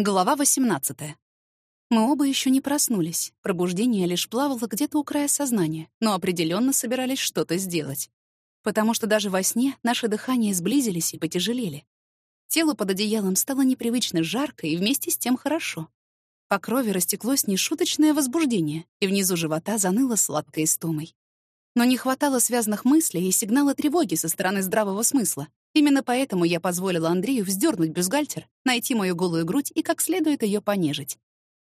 Глава 18. Мы оба еще не проснулись. Пробуждение лишь плавало где-то у края сознания, но определенно собирались что-то сделать. Потому что даже во сне наши дыхания сблизились и потяжелели. Телу под одеялом стало непривычно жарко и вместе с тем хорошо. По крови растеклось нешуточное возбуждение, и внизу живота заныло сладкой истомой. Но не хватало связанных мыслей и сигнала тревоги со стороны здравого смысла. Именно поэтому я позволила Андрею вздернуть бюстгальтер, найти мою голую грудь и как следует ее понежить.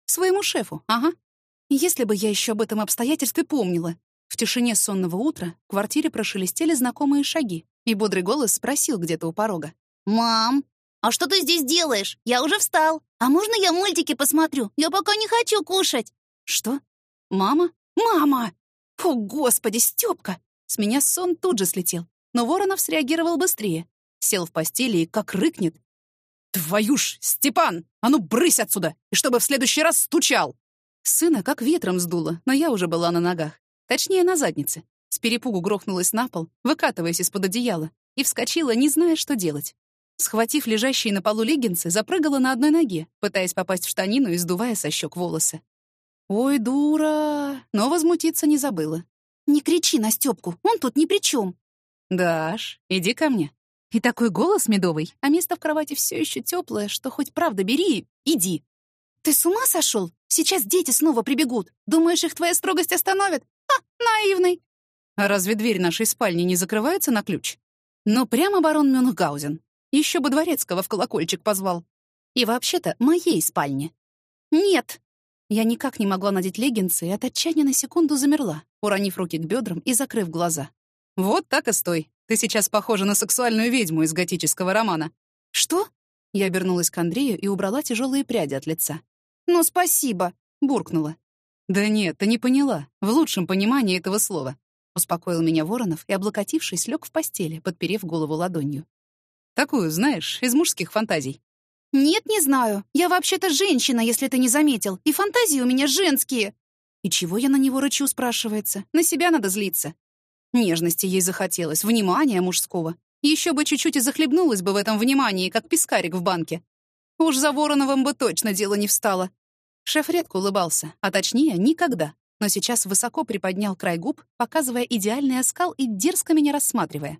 Своему шефу, ага. Если бы я еще об этом обстоятельстве помнила. В тишине сонного утра в квартире прошелестели знакомые шаги, и бодрый голос спросил где-то у порога. «Мам, а что ты здесь делаешь? Я уже встал. А можно я мультики посмотрю? Я пока не хочу кушать». «Что? Мама? Мама!» «О, господи, Стёпка!» С меня сон тут же слетел, но Воронов среагировал быстрее. Сел в постели и как рыкнет. «Твою ж, Степан! А ну, брысь отсюда! И чтобы в следующий раз стучал!» Сына как ветром сдуло, но я уже была на ногах. Точнее, на заднице. С перепугу грохнулась на пол, выкатываясь из-под одеяла, и вскочила, не зная, что делать. Схватив лежащие на полу леггинсы, запрыгала на одной ноге, пытаясь попасть в штанину и сдувая со щек волосы. «Ой, дура!» Но возмутиться не забыла. «Не кричи на Стёпку, он тут ни при чем. «Даш, иди ко мне». И такой голос медовый, а место в кровати все еще теплое, что хоть правда бери, иди. «Ты с ума сошел? Сейчас дети снова прибегут. Думаешь, их твоя строгость остановит? А, наивный!» А разве дверь нашей спальни не закрывается на ключ? Но прямо барон Мюнхгаузен. Еще бы дворецкого в колокольчик позвал. И вообще-то моей спальни. «Нет!» Я никак не могла надеть леггинсы и от отчаяния на секунду замерла, уронив руки к бедрам и закрыв глаза. «Вот так и стой. Ты сейчас похожа на сексуальную ведьму из готического романа». «Что?» Я обернулась к Андрею и убрала тяжелые пряди от лица. «Ну, спасибо», — буркнула. «Да нет, ты не поняла. В лучшем понимании этого слова». Успокоил меня Воронов и, облокотившись, лег в постели, подперев голову ладонью. «Такую, знаешь, из мужских фантазий». «Нет, не знаю. Я вообще-то женщина, если ты не заметил, и фантазии у меня женские». «И чего я на него рычу?» — спрашивается. «На себя надо злиться». Нежности ей захотелось, внимания мужского. Еще бы чуть-чуть и захлебнулась бы в этом внимании, как пескарик в банке. Уж за Вороновым бы точно дело не встало. Шеф редко улыбался, а точнее, никогда. Но сейчас высоко приподнял край губ, показывая идеальный оскал и дерзко меня рассматривая.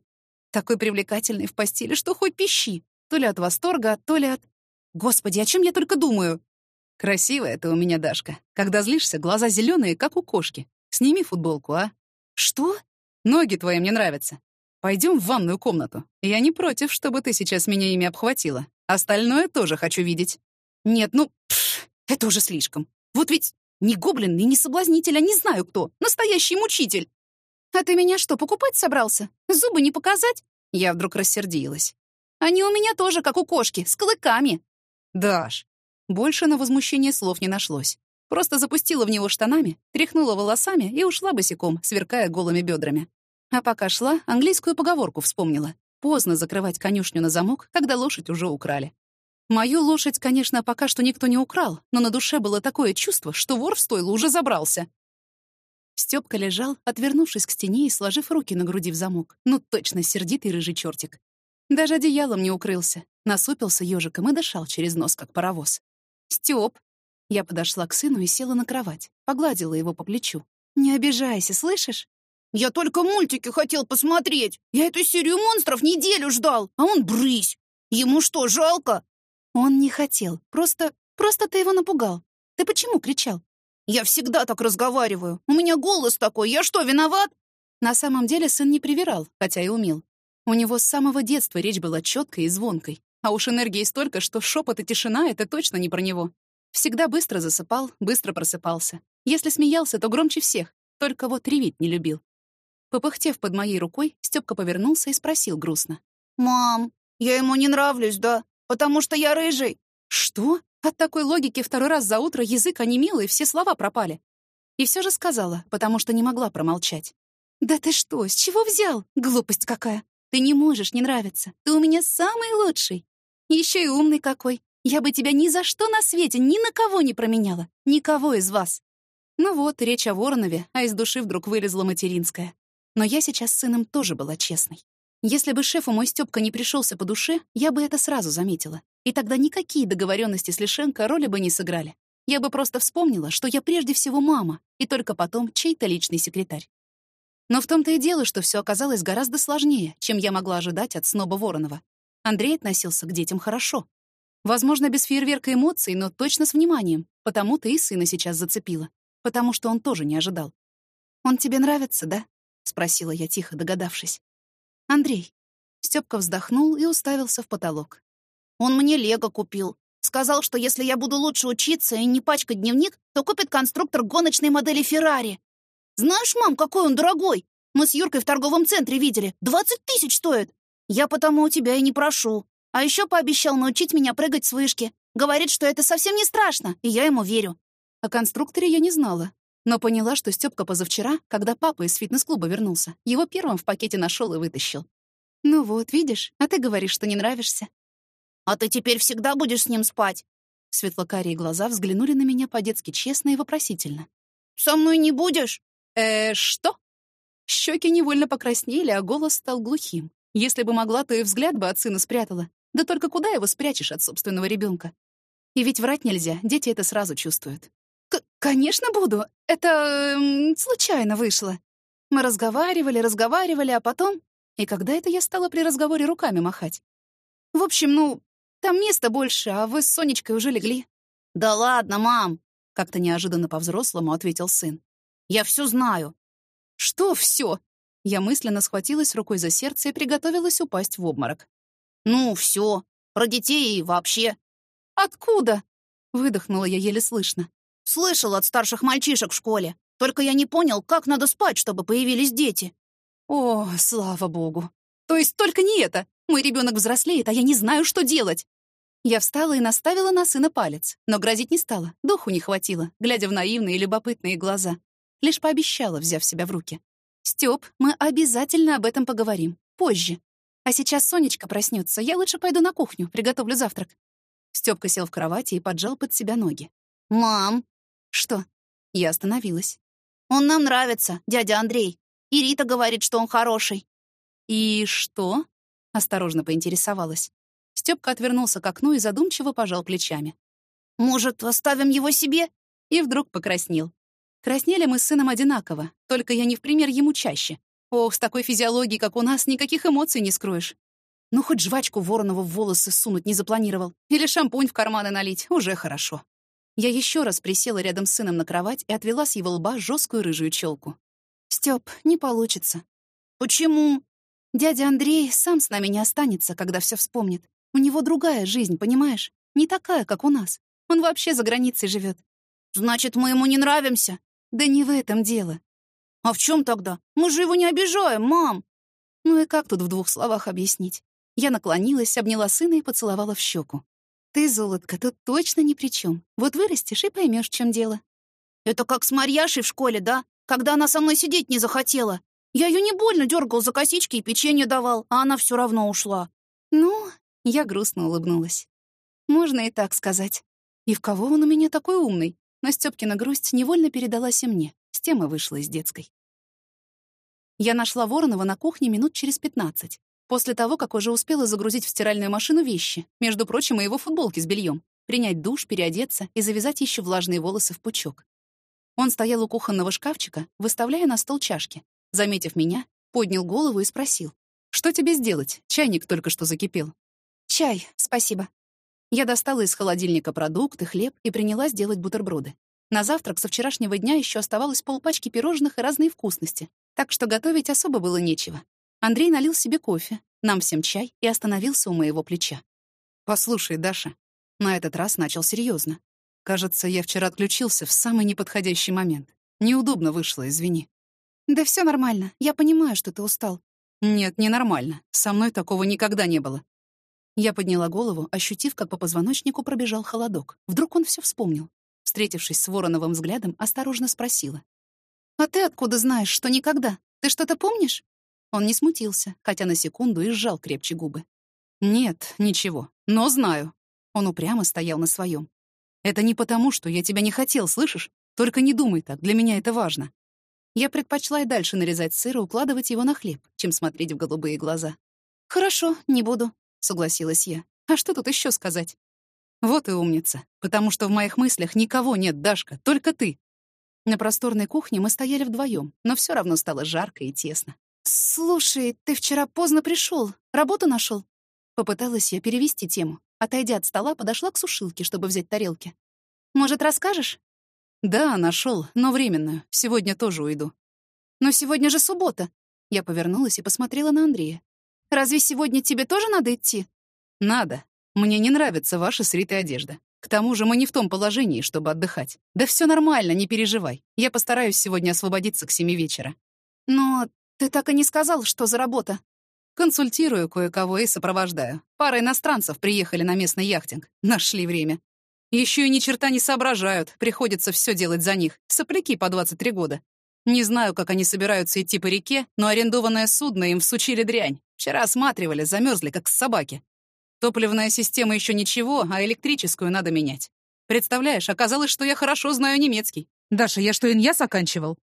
Такой привлекательный в постели, что хоть пищи. То ли от восторга, то ли от... Господи, о чем я только думаю? Красивая ты у меня, Дашка. Когда злишься, глаза зеленые, как у кошки. Сними футболку, а? Что? Ноги твои мне нравятся. Пойдем в ванную комнату. Я не против, чтобы ты сейчас меня ими обхватила. Остальное тоже хочу видеть. Нет, ну, пф, это уже слишком. Вот ведь не гоблин и не соблазнитель, а не знаю кто. Настоящий мучитель. А ты меня что, покупать собрался? Зубы не показать? Я вдруг рассердилась. Они у меня тоже, как у кошки, с клыками. Даш. Больше на возмущение слов не нашлось. Просто запустила в него штанами, тряхнула волосами и ушла босиком, сверкая голыми бедрами. А пока шла, английскую поговорку вспомнила. Поздно закрывать конюшню на замок, когда лошадь уже украли. Мою лошадь, конечно, пока что никто не украл, но на душе было такое чувство, что вор в стойло уже забрался. Стёпка лежал, отвернувшись к стене и сложив руки на груди в замок. Ну, точно, сердитый рыжий чертик. Даже одеялом не укрылся. Насупился ежиком и дышал через нос, как паровоз. «Стёп!» Я подошла к сыну и села на кровать, погладила его по плечу. «Не обижайся, слышишь?» «Я только мультики хотел посмотреть. Я эту серию монстров неделю ждал, а он брысь. Ему что, жалко?» «Он не хотел. Просто... просто ты его напугал. Ты почему кричал?» «Я всегда так разговариваю. У меня голос такой. Я что, виноват?» На самом деле сын не привирал, хотя и умел. У него с самого детства речь была четкой и звонкой. А уж энергии столько, что шепот и тишина — это точно не про него. Всегда быстро засыпал, быстро просыпался. Если смеялся, то громче всех, только вот реветь не любил. Попыхтев под моей рукой, Стёпка повернулся и спросил грустно. «Мам, я ему не нравлюсь, да? Потому что я рыжий». «Что?» От такой логики второй раз за утро язык онемел, и все слова пропали. И все же сказала, потому что не могла промолчать. «Да ты что, с чего взял? Глупость какая! Ты не можешь не нравиться. Ты у меня самый лучший. Еще и умный какой. Я бы тебя ни за что на свете, ни на кого не променяла. Никого из вас. Ну вот, речь о Воронове, а из души вдруг вылезла материнская. Но я сейчас с сыном тоже была честной. Если бы шефу мой Стёпка не пришелся по душе, я бы это сразу заметила. И тогда никакие договоренности с Лишенко роли бы не сыграли. Я бы просто вспомнила, что я прежде всего мама, и только потом чей-то личный секретарь. Но в том-то и дело, что все оказалось гораздо сложнее, чем я могла ожидать от сноба Воронова. Андрей относился к детям хорошо. Возможно, без фейерверка эмоций, но точно с вниманием. Потому-то и сына сейчас зацепила. Потому что он тоже не ожидал. «Он тебе нравится, да?» — спросила я, тихо догадавшись. «Андрей». Стёпка вздохнул и уставился в потолок. «Он мне лего купил. Сказал, что если я буду лучше учиться и не пачкать дневник, то купит конструктор гоночной модели Феррари. Знаешь, мам, какой он дорогой? Мы с Юркой в торговом центре видели. Двадцать тысяч стоит. Я потому у тебя и не прошу. А еще пообещал научить меня прыгать с вышки. Говорит, что это совсем не страшно, и я ему верю. О конструкторе я не знала, но поняла, что Стёпка позавчера, когда папа из фитнес-клуба вернулся, его первым в пакете нашел и вытащил. «Ну вот, видишь, а ты говоришь, что не нравишься». «А ты теперь всегда будешь с ним спать?» Светлокарие глаза взглянули на меня по-детски честно и вопросительно. «Со мной не будешь?» «Э, что?» Щеки невольно покраснели, а голос стал глухим. Если бы могла, то и взгляд бы от сына спрятала. Да только куда его спрячешь от собственного ребенка? И ведь врать нельзя, дети это сразу чувствуют. К «Конечно буду. Это... Эм, случайно вышло. Мы разговаривали, разговаривали, а потом... И когда это я стала при разговоре руками махать? В общем, ну, там места больше, а вы с Сонечкой уже легли». «Да ладно, мам!» — как-то неожиданно по-взрослому ответил сын. Я все знаю». «Что все? Я мысленно схватилась рукой за сердце и приготовилась упасть в обморок. «Ну, все. Про детей и вообще». «Откуда?» — выдохнула я еле слышно. «Слышал от старших мальчишек в школе. Только я не понял, как надо спать, чтобы появились дети». «О, слава богу. То есть только не это. Мой ребенок взрослеет, а я не знаю, что делать». Я встала и наставила на сына палец, но грозить не стала, духу не хватило, глядя в наивные любопытные глаза. Лишь пообещала, взяв себя в руки. «Стёп, мы обязательно об этом поговорим. Позже. А сейчас Сонечка проснется. Я лучше пойду на кухню, приготовлю завтрак». Стёпка сел в кровати и поджал под себя ноги. «Мам!» «Что?» Я остановилась. «Он нам нравится, дядя Андрей. И Рита говорит, что он хороший». «И что?» — осторожно поинтересовалась. Стёпка отвернулся к окну и задумчиво пожал плечами. «Может, оставим его себе?» И вдруг покраснел. Краснели мы с сыном одинаково, только я не в пример ему чаще. Ох, с такой физиологией, как у нас, никаких эмоций не скроешь. Ну, хоть жвачку Воронова в волосы сунуть не запланировал. Или шампунь в карманы налить. Уже хорошо. Я еще раз присела рядом с сыном на кровать и отвела с его лба жесткую рыжую челку. «Стёп, не получится». «Почему?» «Дядя Андрей сам с нами не останется, когда все вспомнит. У него другая жизнь, понимаешь? Не такая, как у нас. Он вообще за границей живет. «Значит, мы ему не нравимся?» Да не в этом дело. А в чем тогда? Мы же его не обижаем, мам. Ну и как тут в двух словах объяснить? Я наклонилась, обняла сына и поцеловала в щеку. Ты, золотка, тут точно ни при чем. Вот вырастешь и поймешь, в чем дело. Это как с Марьяшей в школе, да? Когда она со мной сидеть не захотела. Я ее не больно дергал за косички и печенье давал, а она все равно ушла. Ну, я грустно улыбнулась. Можно и так сказать. И в кого он у меня такой умный? но Стёпкина грусть невольно передалась и мне. С темы вышла из детской. Я нашла Воронова на кухне минут через пятнадцать, после того, как уже успела загрузить в стиральную машину вещи, между прочим, и его футболки с бельем, принять душ, переодеться и завязать еще влажные волосы в пучок. Он стоял у кухонного шкафчика, выставляя на стол чашки. Заметив меня, поднял голову и спросил. «Что тебе сделать? Чайник только что закипел». «Чай, спасибо», я достала из холодильника продукты, хлеб и принялась делать бутерброды. На завтрак со вчерашнего дня еще оставалось полпачки пирожных и разные вкусности, так что готовить особо было нечего. Андрей налил себе кофе, нам всем чай и остановился у моего плеча. «Послушай, Даша», на этот раз начал серьезно. «Кажется, я вчера отключился в самый неподходящий момент. Неудобно вышло, извини». «Да все нормально. Я понимаю, что ты устал». «Нет, не нормально. Со мной такого никогда не было. Я подняла голову, ощутив, как по позвоночнику пробежал холодок. Вдруг он все вспомнил. Встретившись с Вороновым взглядом, осторожно спросила. «А ты откуда знаешь, что никогда? Ты что-то помнишь?» Он не смутился, хотя на секунду и сжал крепче губы. «Нет, ничего, но знаю». Он упрямо стоял на своем. «Это не потому, что я тебя не хотел, слышишь? Только не думай так, для меня это важно». Я предпочла и дальше нарезать сыр и укладывать его на хлеб, чем смотреть в голубые глаза. «Хорошо, не буду», — согласилась я. «А что тут еще сказать?» «Вот и умница, потому что в моих мыслях никого нет, Дашка, только ты». На просторной кухне мы стояли вдвоем, но все равно стало жарко и тесно. «Слушай, ты вчера поздно пришел, работу нашел? Попыталась я перевести тему. Отойдя от стола, подошла к сушилке, чтобы взять тарелки. «Может, расскажешь?» «Да, нашел, но временно. Сегодня тоже уйду». «Но сегодня же суббота». Я повернулась и посмотрела на Андрея. «Разве сегодня тебе тоже надо идти?» «Надо. Мне не нравится ваша с одежда. К тому же мы не в том положении, чтобы отдыхать. Да все нормально, не переживай. Я постараюсь сегодня освободиться к семи вечера». «Но ты так и не сказал, что за работа». «Консультирую кое-кого и сопровождаю. Пара иностранцев приехали на местный яхтинг. Нашли время. Еще и ни черта не соображают, приходится все делать за них. Сопляки по 23 года. Не знаю, как они собираются идти по реке, но арендованное судно им всучили дрянь. Вчера осматривали, замерзли, как собаки. Топливная система еще ничего, а электрическую надо менять. Представляешь, оказалось, что я хорошо знаю немецкий. Даша, я что, иньяс оканчивал?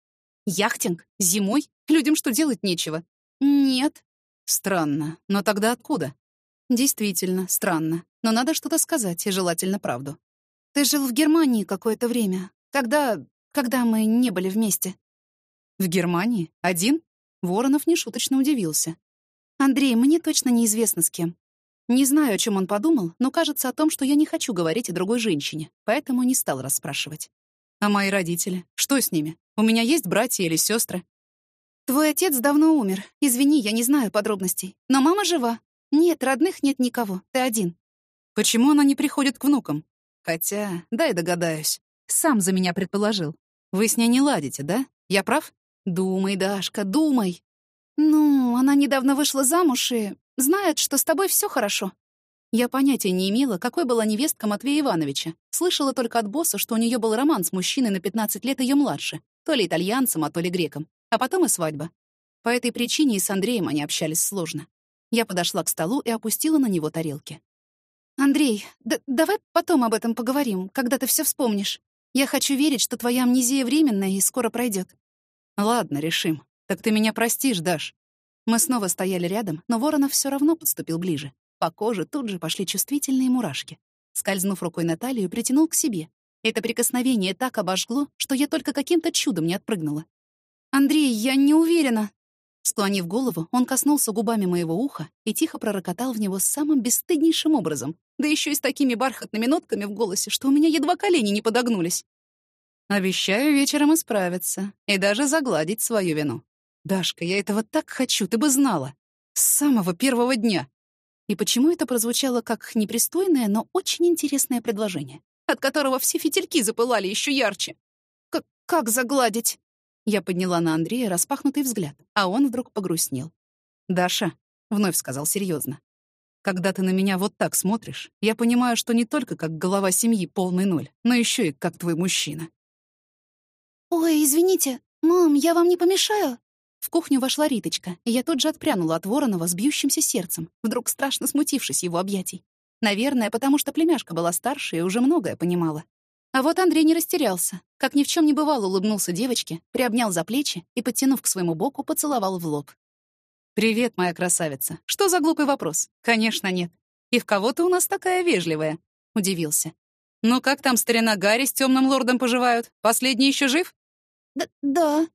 Яхтинг? Зимой? Людям что делать нечего? Нет. Странно. Но тогда откуда? Действительно, странно. Но надо что-то сказать, и желательно правду. Ты жил в Германии какое-то время. Когда... когда мы не были вместе. В Германии? Один? Воронов нешуточно удивился. Андрей, мне точно неизвестно с кем. Не знаю, о чем он подумал, но кажется о том, что я не хочу говорить о другой женщине, поэтому не стал расспрашивать. А мои родители? Что с ними? У меня есть братья или сестры? Твой отец давно умер. Извини, я не знаю подробностей. Но мама жива. Нет, родных нет никого. Ты один. Почему она не приходит к внукам? Хотя, дай догадаюсь. Сам за меня предположил. Вы с ней не ладите, да? Я прав? Думай, Дашка, думай. Ну, она недавно вышла замуж и знает, что с тобой все хорошо. Я понятия не имела, какой была невестка Матвея Ивановича. Слышала только от босса, что у нее был роман с мужчиной на 15 лет ее младше, то ли итальянцем, а то ли греком. А потом и свадьба. По этой причине и с Андреем они общались сложно. Я подошла к столу и опустила на него тарелки. «Андрей, да давай потом об этом поговорим, когда ты все вспомнишь. Я хочу верить, что твоя амнезия временная и скоро пройдет. «Ладно, решим. Так ты меня простишь, Даш». Мы снова стояли рядом, но Воронов все равно подступил ближе. По коже тут же пошли чувствительные мурашки. Скользнув рукой на талию, притянул к себе. Это прикосновение так обожгло, что я только каким-то чудом не отпрыгнула. «Андрей, я не уверена», Склонив голову, он коснулся губами моего уха и тихо пророкотал в него самым бесстыднейшим образом, да еще и с такими бархатными нотками в голосе, что у меня едва колени не подогнулись. «Обещаю вечером исправиться и даже загладить свою вину. Дашка, я этого так хочу, ты бы знала. С самого первого дня». И почему это прозвучало как непристойное, но очень интересное предложение, от которого все фитильки запылали еще ярче? К «Как загладить?» Я подняла на Андрея распахнутый взгляд, а он вдруг погрустнел. «Даша», — вновь сказал серьезно, «когда ты на меня вот так смотришь, я понимаю, что не только как голова семьи полный ноль, но еще и как твой мужчина». «Ой, извините, мам, я вам не помешаю?» В кухню вошла Риточка, и я тут же отпрянула от Воронова с бьющимся сердцем, вдруг страшно смутившись его объятий. Наверное, потому что племяшка была старше и уже многое понимала. А вот Андрей не растерялся. Как ни в чем не бывало, улыбнулся девочке, приобнял за плечи и, подтянув к своему боку, поцеловал в лоб. «Привет, моя красавица. Что за глупый вопрос? Конечно, нет. И в кого ты у нас такая вежливая?» — удивился. «Ну как там старина Гарри с темным лордом поживают? Последний еще жив?» «Да, да».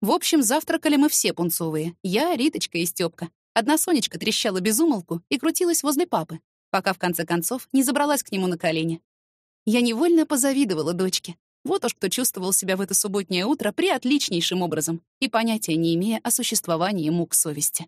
В общем, завтракали мы все пунцовые. Я, Риточка и Стёпка. Одна Сонечка трещала без умолку и крутилась возле папы, пока в конце концов не забралась к нему на колени. Я невольно позавидовала дочке. Вот уж кто чувствовал себя в это субботнее утро при отличнейшим образом и понятия не имея о существовании мук совести.